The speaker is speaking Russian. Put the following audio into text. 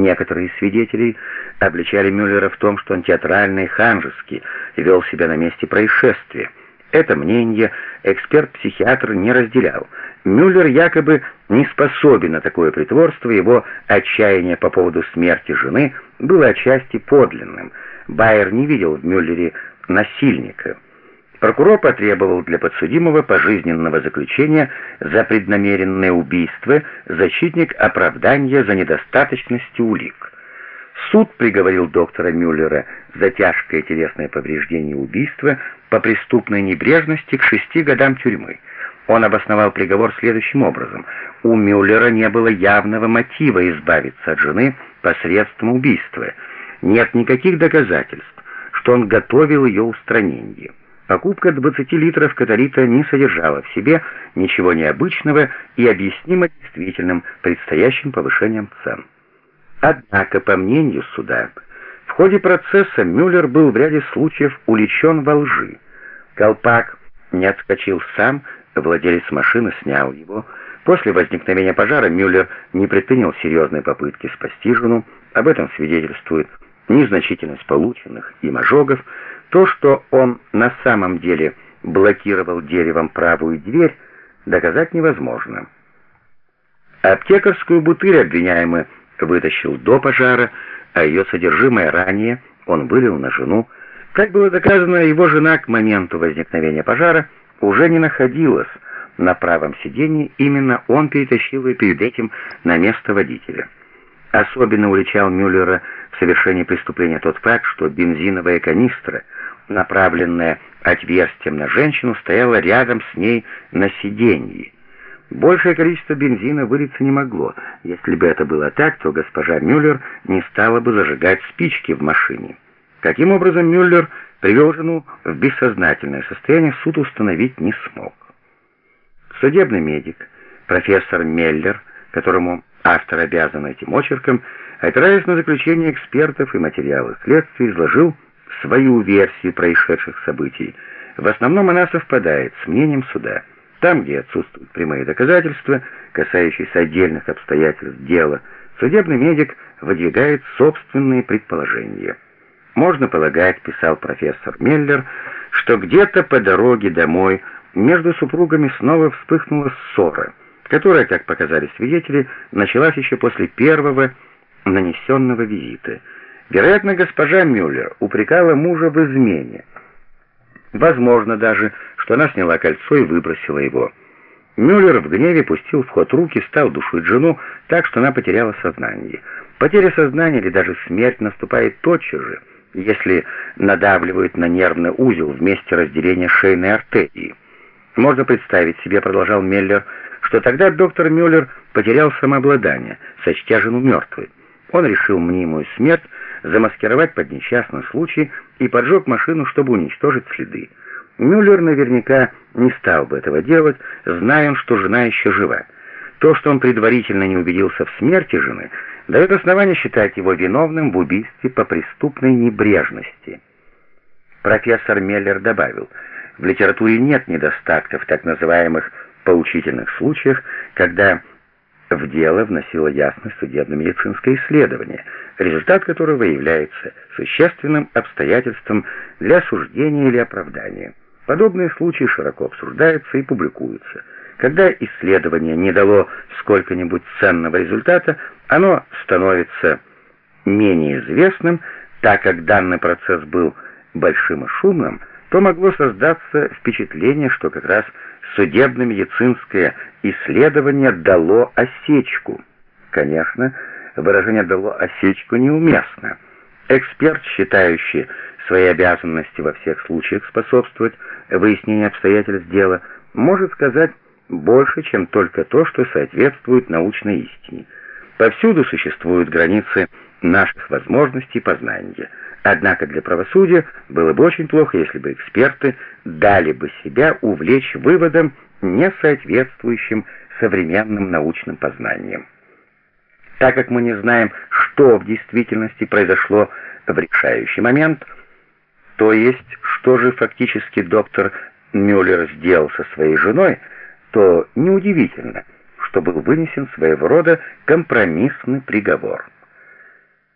Некоторые свидетели обличали Мюллера в том, что он театрально и ханжески вел себя на месте происшествия. Это мнение эксперт-психиатр не разделял. Мюллер якобы не способен на такое притворство, его отчаяние по поводу смерти жены было отчасти подлинным. Байер не видел в Мюллере насильника. Прокурор потребовал для подсудимого пожизненного заключения за преднамеренное убийство, защитник оправдания за недостаточностью улик. Суд приговорил доктора Мюллера за тяжкое телесное повреждение убийства по преступной небрежности к шести годам тюрьмы. Он обосновал приговор следующим образом. У Мюллера не было явного мотива избавиться от жены посредством убийства. Нет никаких доказательств, что он готовил ее устранение. Покупка 20 литров католита не содержала в себе ничего необычного и объяснимо действительным предстоящим повышением цен. Однако, по мнению суда, в ходе процесса Мюллер был в ряде случаев уличен во лжи. Колпак не отскочил сам, владелец машины снял его. После возникновения пожара Мюллер не предпринял серьезной попытки спасти жену, об этом свидетельствует незначительность полученных им ожогов, то, что он на самом деле блокировал деревом правую дверь, доказать невозможно. Аптекарскую бутыль обвиняемый вытащил до пожара, а ее содержимое ранее он вылил на жену. Как было доказано, его жена к моменту возникновения пожара уже не находилась на правом сиденье, именно он перетащил ее перед этим на место водителя. Особенно уличал Мюллера в совершении преступления тот факт, что бензиновая канистра — направленная отверстием на женщину, стояла рядом с ней на сиденье. Большее количество бензина вылиться не могло. Если бы это было так, то госпожа Мюллер не стала бы зажигать спички в машине. Каким образом Мюллер привел жену в бессознательное состояние, суд установить не смог. Судебный медик, профессор Меллер, которому автор обязан этим очерком, опираясь на заключение экспертов и материалы следствия, изложил свою версию происшедших событий. В основном она совпадает с мнением суда. Там, где отсутствуют прямые доказательства, касающиеся отдельных обстоятельств дела, судебный медик выдвигает собственные предположения. Можно полагать, писал профессор Меллер, что где-то по дороге домой между супругами снова вспыхнула ссора, которая, как показали свидетели, началась еще после первого нанесенного визита – Вероятно, госпожа Мюллер упрекала мужа в измене. Возможно даже, что она сняла кольцо и выбросила его. Мюллер в гневе пустил в ход руки, стал душить жену так, что она потеряла сознание. Потеря сознания или даже смерть наступает тотчас же, если надавливают на нервный узел в месте разделения шейной артерии. Можно представить себе, продолжал Меллер, что тогда доктор Мюллер потерял самообладание, сочтя жену мертвой. Он решил мнимую смерть замаскировать под несчастный случай и поджег машину, чтобы уничтожить следы. Мюллер наверняка не стал бы этого делать, зная, что жена еще жива. То, что он предварительно не убедился в смерти жены, дает основание считать его виновным в убийстве по преступной небрежности. Профессор Меллер добавил, в литературе нет недостатков так называемых поучительных случаях, когда в дело вносило ясность судебно-медицинское исследование, результат которого является существенным обстоятельством для осуждения или оправдания. Подобные случаи широко обсуждаются и публикуются. Когда исследование не дало сколько-нибудь ценного результата, оно становится менее известным, так как данный процесс был большим и шумным, то могло создаться впечатление, что как раз судебно-медицинское исследование дало осечку. Конечно, выражение «дало осечку» неуместно. Эксперт, считающий свои обязанности во всех случаях способствовать выяснению обстоятельств дела, может сказать больше, чем только то, что соответствует научной истине. Повсюду существуют границы наших возможностей познания. Однако для правосудия было бы очень плохо, если бы эксперты дали бы себя увлечь выводом, не соответствующим современным научным познаниям. Так как мы не знаем, что в действительности произошло в решающий момент, то есть, что же фактически доктор Мюллер сделал со своей женой, то неудивительно, что был вынесен своего рода компромиссный приговор.